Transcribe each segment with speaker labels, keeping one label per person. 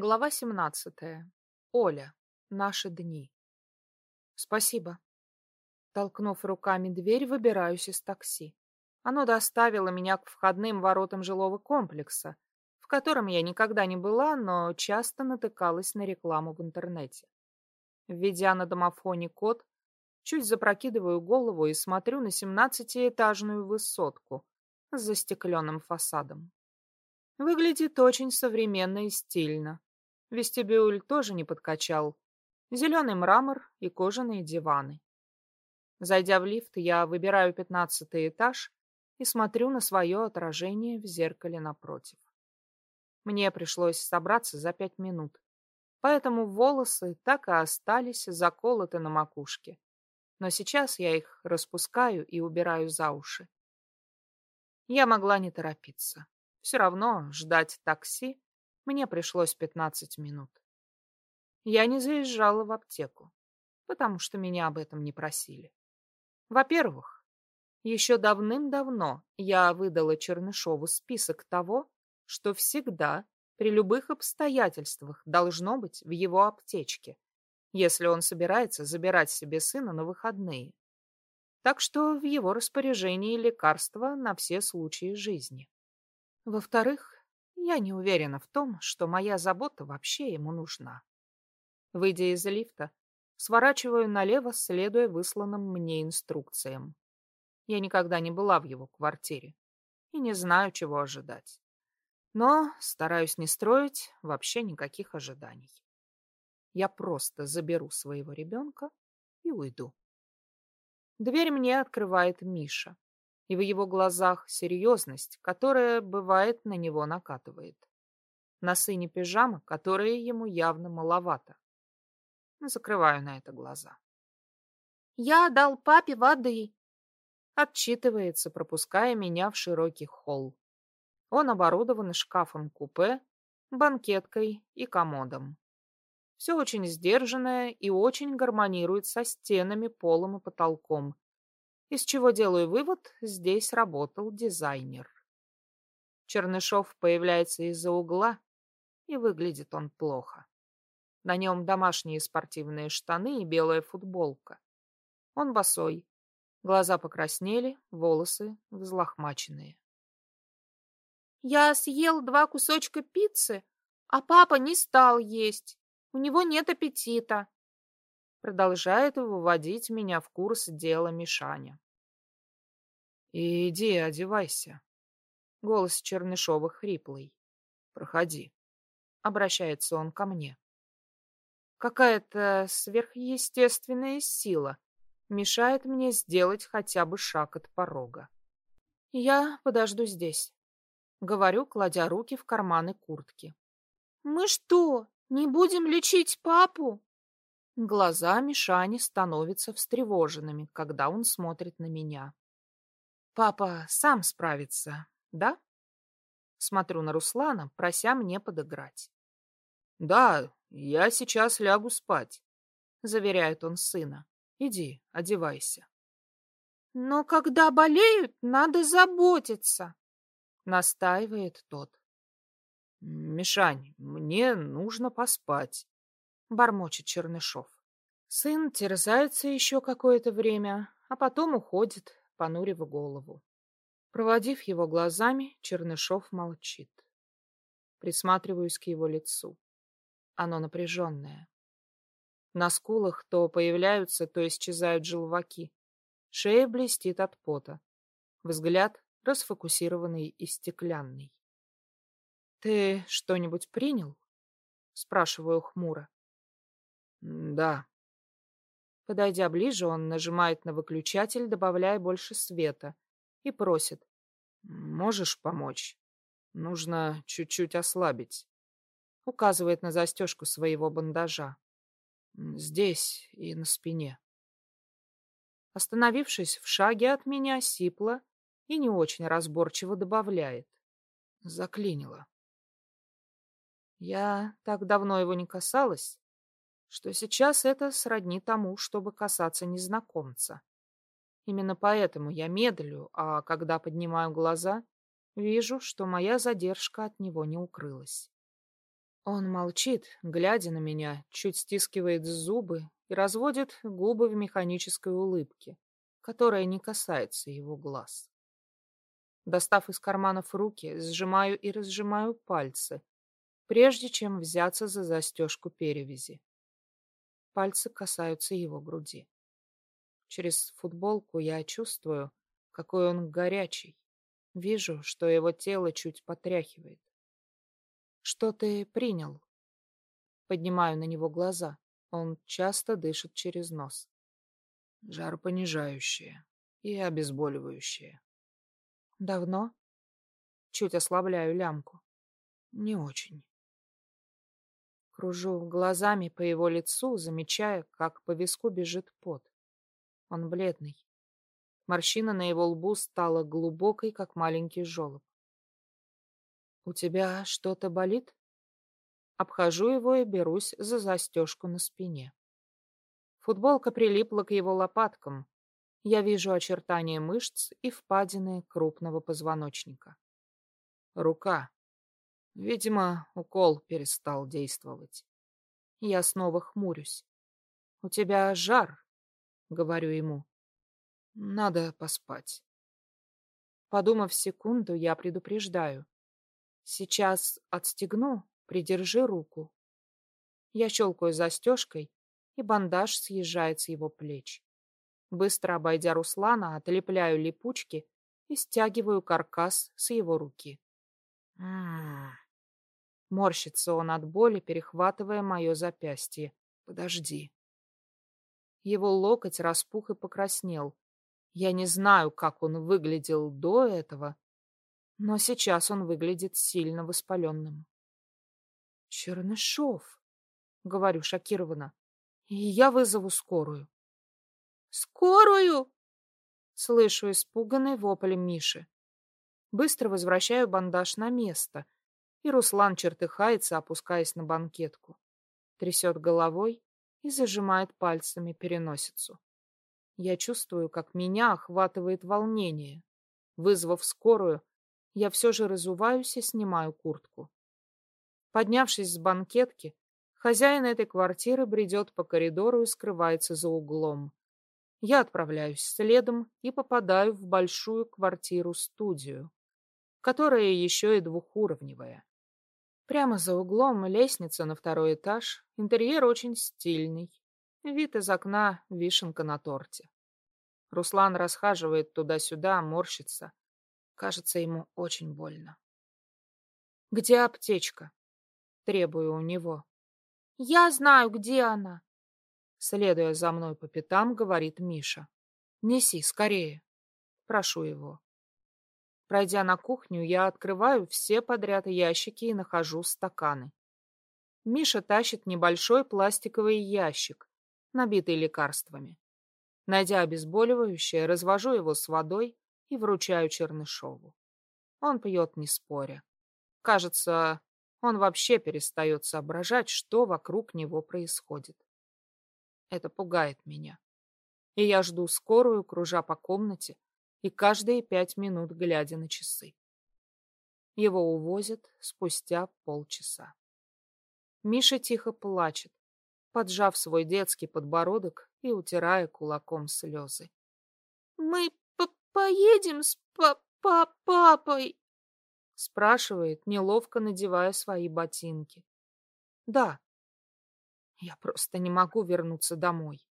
Speaker 1: Глава 17. Оля. Наши дни. Спасибо. Толкнув руками дверь, выбираюсь из такси. Оно доставило меня к входным воротам жилого комплекса, в котором я никогда не была, но часто натыкалась на рекламу в интернете. Введя на домофоне код, чуть запрокидываю голову и смотрю на семнадцатиэтажную высотку с застекленным фасадом. Выглядит очень современно и стильно. Вестибюль тоже не подкачал. Зеленый мрамор и кожаные диваны. Зайдя в лифт, я выбираю пятнадцатый этаж и смотрю на свое отражение в зеркале напротив. Мне пришлось собраться за пять минут, поэтому волосы так и остались заколоты на макушке. Но сейчас я их распускаю и убираю за уши. Я могла не торопиться. Все равно ждать такси мне пришлось 15 минут. Я не заезжала в аптеку, потому что меня об этом не просили. Во-первых, еще давным-давно я выдала Чернышову список того, что всегда, при любых обстоятельствах, должно быть в его аптечке, если он собирается забирать себе сына на выходные. Так что в его распоряжении лекарства на все случаи жизни. Во-вторых, я не уверена в том, что моя забота вообще ему нужна. Выйдя из лифта, сворачиваю налево, следуя высланным мне инструкциям. Я никогда не была в его квартире и не знаю, чего ожидать. Но стараюсь не строить вообще никаких ожиданий. Я просто заберу своего ребенка и уйду. Дверь мне открывает Миша и в его глазах серьезность, которая, бывает, на него накатывает. На сыне пижама, которая ему явно маловато. Закрываю на это глаза. «Я дал папе воды», — отчитывается, пропуская меня в широкий холл. Он оборудован шкафом-купе, банкеткой и комодом. Все очень сдержанное и очень гармонирует со стенами, полом и потолком, из чего делаю вывод, здесь работал дизайнер. Чернышов появляется из-за угла, и выглядит он плохо. На нем домашние спортивные штаны и белая футболка. Он босой, глаза покраснели, волосы взлохмаченные. «Я съел два кусочка пиццы, а папа не стал есть. У него нет аппетита», Продолжает выводить меня в курс дела Мишаня. «Иди, одевайся». Голос Чернышова хриплый. «Проходи». Обращается он ко мне. Какая-то сверхъестественная сила мешает мне сделать хотя бы шаг от порога. Я подожду здесь. Говорю, кладя руки в карманы куртки. «Мы что, не будем лечить папу?» Глаза Мишани становятся встревоженными, когда он смотрит на меня. «Папа сам справится, да?» Смотрю на Руслана, прося мне подыграть. «Да, я сейчас лягу спать», — заверяет он сына. «Иди, одевайся». «Но когда болеют, надо заботиться», — настаивает тот. «Мишань, мне нужно поспать», — бормочет Чернышов. Сын терзается еще какое-то время, а потом уходит, понурив голову. Проводив его глазами, Чернышов молчит. Присматриваюсь к его лицу. Оно напряженное. На скулах то появляются, то исчезают желваки. Шея блестит от пота. Взгляд расфокусированный и стеклянный. «Ты что-нибудь принял?» — спрашиваю хмуро. «Да», Подойдя ближе, он нажимает на выключатель, добавляя больше света, и просит. «Можешь помочь? Нужно чуть-чуть ослабить». Указывает на застежку своего бандажа. Здесь и на спине. Остановившись в шаге от меня, сипло и не очень разборчиво добавляет. Заклинило. Я так давно его не касалась, что сейчас это сродни тому, чтобы касаться незнакомца. Именно поэтому я медлю, а когда поднимаю глаза, вижу, что моя задержка от него не укрылась. Он молчит, глядя на меня, чуть стискивает зубы и разводит губы в механической улыбке, которая не касается его глаз. Достав из карманов руки, сжимаю и разжимаю пальцы, прежде чем взяться за застежку перевязи. Пальцы касаются его груди. Через футболку я чувствую, какой он горячий. Вижу, что его тело чуть потряхивает. «Что ты принял?» Поднимаю на него глаза. Он часто дышит через нос.
Speaker 2: Жаропонижающее и обезболивающее.
Speaker 1: Давно? Чуть ослабляю лямку.
Speaker 2: Не очень.
Speaker 1: Кружу глазами по его лицу, замечая, как по виску бежит пот. Он бледный. Морщина на его лбу стала глубокой, как маленький желоб. «У тебя что-то болит?» Обхожу его и берусь за застежку на спине. Футболка прилипла к его лопаткам, я вижу очертания мышц и впадины крупного позвоночника.
Speaker 2: Рука. Видимо, укол перестал действовать.
Speaker 1: Я снова хмурюсь. «У тебя жар», — говорю ему.
Speaker 2: «Надо поспать».
Speaker 1: Подумав секунду, я предупреждаю. «Сейчас отстегну, придержи руку». Я щелкаю застежкой, и бандаж съезжает с его плеч. Быстро обойдя Руслана, отлепляю липучки и стягиваю каркас с его руки.
Speaker 2: М-м.
Speaker 1: Морщится он от боли, перехватывая мое запястье.
Speaker 2: Подожди.
Speaker 1: Его локоть распух и покраснел. Я не знаю, как он выглядел до этого, но сейчас он выглядит сильно воспаленным. «Чернышов!» — говорю шокированно. «И я вызову скорую».
Speaker 3: «Скорую!»
Speaker 1: Слышу испуганный вопль Миши. Быстро возвращаю бандаж на место, и Руслан чертыхается, опускаясь на банкетку. Трясет головой и зажимает пальцами переносицу. Я чувствую, как меня охватывает волнение. Вызвав скорую, я все же разуваюсь и снимаю куртку. Поднявшись с банкетки, хозяин этой квартиры бредет по коридору и скрывается за углом. Я отправляюсь следом и попадаю в большую квартиру-студию, которая еще и двухуровневая. Прямо за углом лестница на второй этаж, интерьер очень стильный, вид из окна — вишенка на торте. Руслан расхаживает туда-сюда, морщится. Кажется, ему очень больно. «Где аптечка?» — требую у него.
Speaker 3: «Я знаю, где она»,
Speaker 1: Следуя за мной по пятам, говорит Миша. «Неси, скорее!» Прошу его. Пройдя на кухню, я открываю все подряд ящики и нахожу стаканы. Миша тащит небольшой пластиковый ящик, набитый лекарствами. Найдя обезболивающее, развожу его с водой и вручаю Чернышову. Он пьет не споря. Кажется, он вообще перестает соображать, что вокруг него происходит. Это пугает меня. И я жду скорую, кружа по комнате, и каждые пять минут глядя на часы. Его увозят спустя полчаса. Миша тихо плачет, поджав свой детский подбородок и утирая кулаком слезы.
Speaker 3: «Мы по поедем с па па папой?»
Speaker 1: спрашивает, неловко надевая свои ботинки. «Да», я просто не могу вернуться домой.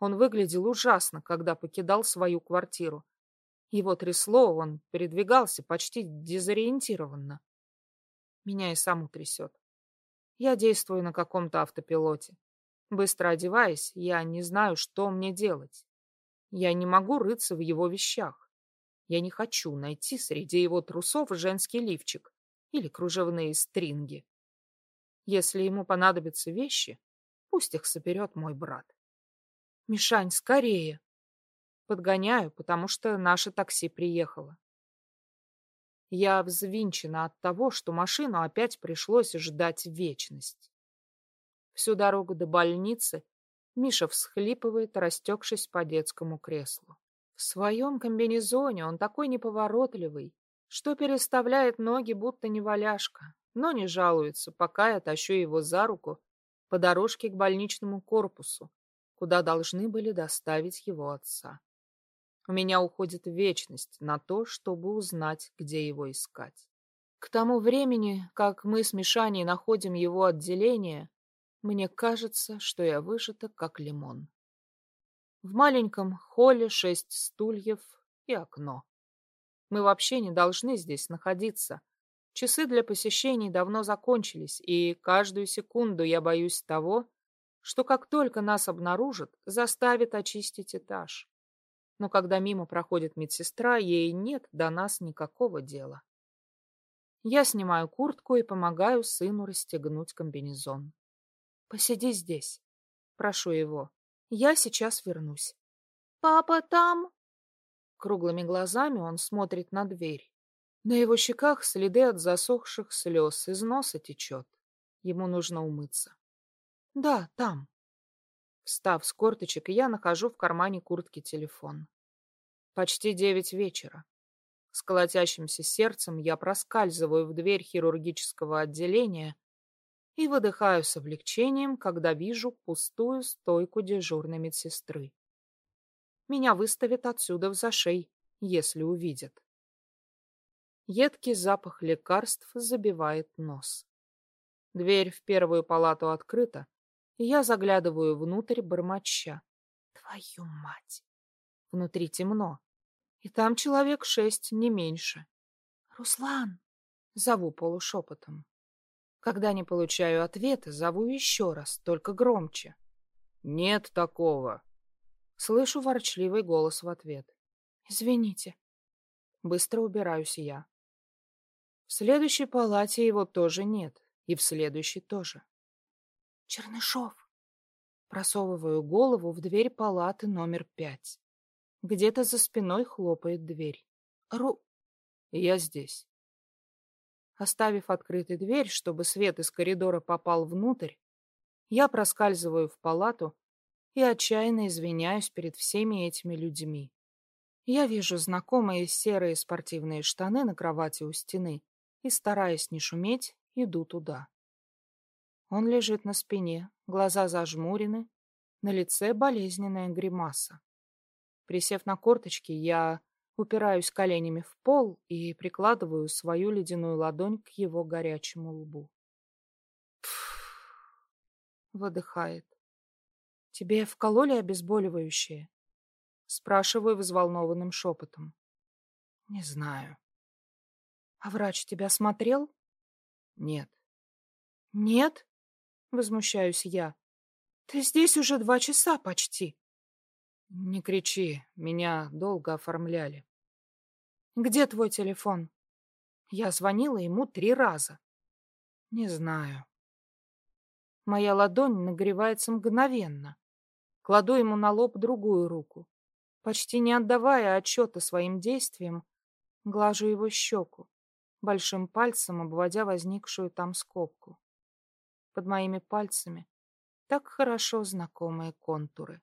Speaker 1: Он выглядел ужасно, когда покидал свою квартиру. Его трясло, он передвигался почти дезориентированно. Меня и саму трясет. Я действую на каком-то автопилоте. Быстро одеваясь, я не знаю, что мне делать. Я не могу рыться в его вещах. Я не хочу найти среди его трусов женский лифчик или кружевные стринги. Если ему понадобятся вещи, Пусть их соберет мой брат. Мишань, скорее. Подгоняю, потому что наше такси приехало. Я взвинчена от того, что машину опять пришлось ждать вечность. Всю дорогу до больницы Миша всхлипывает, растекшись по детскому креслу. В своем комбинезоне он такой неповоротливый, что переставляет ноги, будто неваляшка. но не жалуется, пока я тащу его за руку по дорожке к больничному корпусу, куда должны были доставить его отца. У меня уходит вечность на то, чтобы узнать, где его искать. К тому времени, как мы с Мишаней находим его отделение, мне кажется, что я выжата, как лимон. В маленьком холле шесть стульев и окно. Мы вообще не должны здесь находиться. Часы для посещений давно закончились, и каждую секунду я боюсь того, что как только нас обнаружат, заставит очистить этаж. Но когда мимо проходит медсестра, ей нет до нас никакого дела. Я снимаю куртку и помогаю сыну расстегнуть комбинезон. Посиди здесь. Прошу его. Я сейчас вернусь.
Speaker 3: Папа там?
Speaker 1: Круглыми глазами он смотрит на дверь. На его щеках следы от засохших слез, из носа течет. Ему нужно умыться. Да, там. Встав с корточек, я нахожу в кармане куртки телефон. Почти девять вечера. С колотящимся сердцем я проскальзываю в дверь хирургического отделения и выдыхаю с облегчением, когда вижу пустую стойку дежурной медсестры. Меня выставят отсюда в зашей, если увидят. Едкий запах лекарств забивает нос. Дверь в первую палату открыта, и я заглядываю внутрь бормоча. Твою мать! Внутри темно, и там человек шесть, не меньше. «Руслан!» — зову полушепотом. Когда не получаю ответа, зову еще раз, только громче.
Speaker 2: «Нет такого!»
Speaker 1: Слышу ворчливый голос в ответ. «Извините». Быстро убираюсь я. В следующей палате его тоже нет, и в следующей тоже. «Чернышов!» Просовываю голову в дверь палаты номер пять. Где-то за спиной хлопает дверь. «Ру...» «Я здесь». Оставив открытой дверь, чтобы свет из коридора попал внутрь, я проскальзываю в палату и отчаянно извиняюсь перед всеми этими людьми. Я вижу знакомые серые спортивные штаны на кровати у стены и, стараясь не шуметь, иду туда. Он лежит на спине, глаза зажмурены, на лице болезненная гримаса. Присев на корточки, я упираюсь коленями в пол и прикладываю свою ледяную ладонь к его горячему лбу. Пфф, выдыхает. Тебе вкололи обезболивающее? Спрашиваю взволнованным шепотом. Не знаю. А врач тебя смотрел?
Speaker 2: Нет.
Speaker 1: Нет? Возмущаюсь я. Ты здесь уже два часа почти.
Speaker 2: Не кричи, меня долго оформляли.
Speaker 1: Где твой телефон? Я звонила ему три раза.
Speaker 2: Не знаю.
Speaker 1: Моя ладонь нагревается мгновенно. Кладу ему на лоб другую руку. Почти не отдавая отчета своим действиям, глажу его щеку, большим пальцем обводя возникшую там скобку. Под моими пальцами так хорошо знакомые контуры.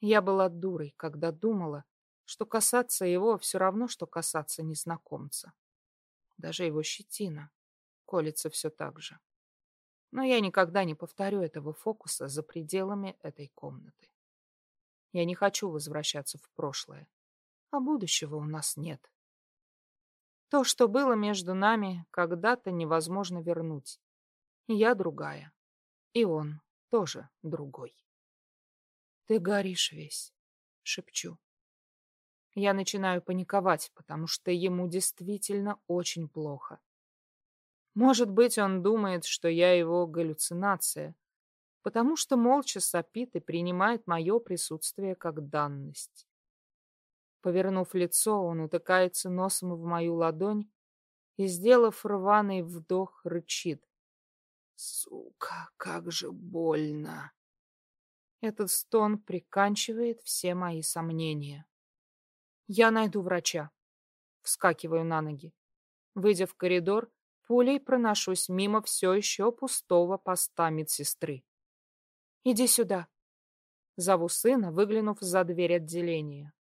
Speaker 1: Я была дурой, когда думала, что касаться его все равно, что касаться незнакомца. Даже его щетина колется все так же. Но я никогда не повторю этого фокуса за пределами этой комнаты. Я не хочу возвращаться в прошлое, а будущего у нас нет. То, что было между нами, когда-то невозможно вернуть. Я другая, и он тоже другой. Ты горишь весь, шепчу. Я начинаю паниковать, потому что ему действительно очень плохо. Может быть, он думает, что я его галлюцинация, потому что молча сопит и принимает мое присутствие как данность. Повернув лицо, он утыкается носом в мою ладонь и, сделав рваный вдох, рычит. «Сука, как же больно!» Этот стон приканчивает все мои сомнения. Я найду врача. Вскакиваю на ноги. Выйдя в коридор, пулей проношусь мимо все еще пустого поста медсестры. «Иди сюда!» Зову сына, выглянув за дверь отделения.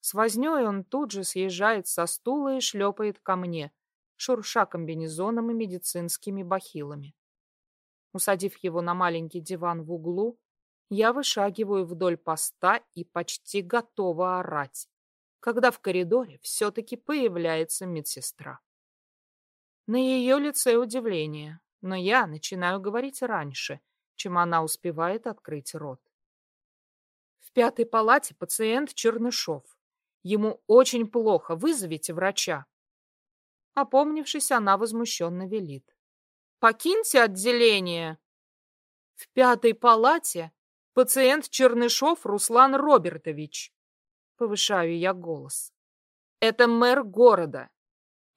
Speaker 1: С вознёй он тут же съезжает со стула и шлепает ко мне, шурша комбинезоном и медицинскими бахилами. Усадив его на маленький диван в углу, я вышагиваю вдоль поста и почти готова орать, когда в коридоре все-таки появляется медсестра. На ее лице удивление, но я начинаю говорить раньше, чем она успевает открыть рот. В пятой палате пациент Чернышов. Ему очень плохо, вызовите врача. Опомнившись, она возмущенно велит. «Покиньте отделение!» В пятой палате пациент Чернышов Руслан Робертович. Повышаю я голос. Это мэр города.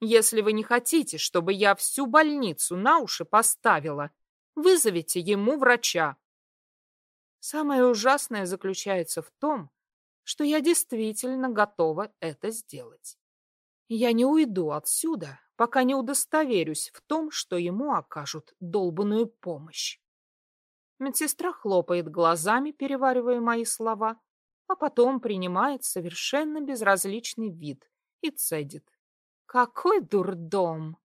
Speaker 1: Если вы не хотите, чтобы я всю больницу на уши поставила, вызовите ему врача. Самое ужасное заключается в том, что я действительно готова это сделать. Я не уйду отсюда, пока не удостоверюсь в том, что ему окажут долбанную помощь. Медсестра хлопает глазами, переваривая мои слова, а потом принимает совершенно безразличный вид и цедит. «Какой дурдом!»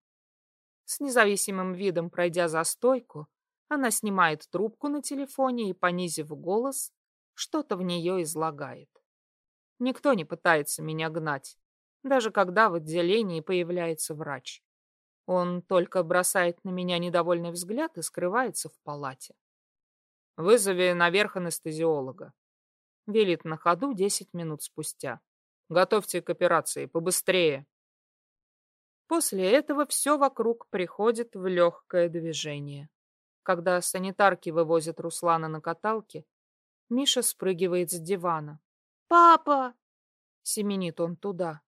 Speaker 1: С независимым видом пройдя за стойку, она снимает трубку на телефоне и, понизив голос, что-то в нее излагает. Никто не пытается меня гнать даже когда в отделении появляется врач. Он только бросает на меня недовольный взгляд и скрывается в палате. «Вызови наверх анестезиолога», — велит на ходу десять минут спустя. «Готовьте к операции, побыстрее». После этого все вокруг приходит в легкое движение. Когда санитарки вывозят Руслана на каталке, Миша спрыгивает с дивана.
Speaker 3: «Папа!»
Speaker 1: — семенит он туда.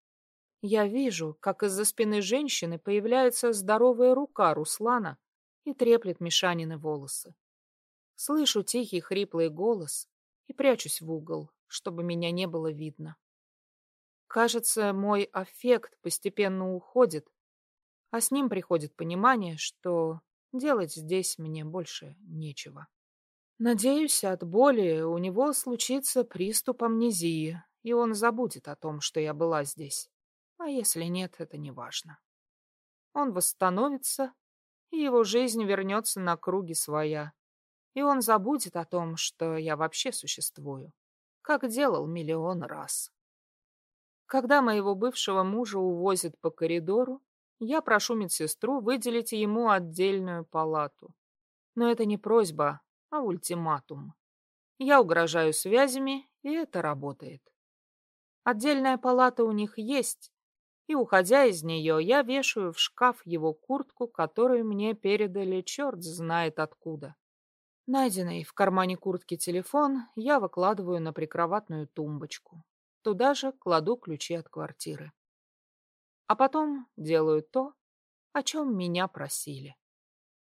Speaker 1: Я вижу, как из-за спины женщины появляется здоровая рука Руслана и треплет Мишанины волосы. Слышу тихий хриплый голос и прячусь в угол, чтобы меня не было видно. Кажется, мой аффект постепенно уходит, а с ним приходит понимание, что делать здесь мне больше нечего. Надеюсь, от боли у него случится приступ амнезии, и он забудет о том, что я была здесь. А если нет, это не важно. Он восстановится, и его жизнь вернется на круги своя. И он забудет о том, что я вообще существую, как делал миллион раз. Когда моего бывшего мужа увозят по коридору, я прошу медсестру выделить ему отдельную палату. Но это не просьба, а ультиматум. Я угрожаю связями, и это работает. Отдельная палата у них есть, и, уходя из нее, я вешаю в шкаф его куртку, которую мне передали черт знает откуда. Найденный в кармане куртки телефон я выкладываю на прикроватную тумбочку. Туда же кладу ключи от квартиры. А потом делаю то, о чем меня просили.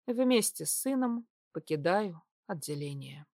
Speaker 1: Вместе с сыном покидаю отделение.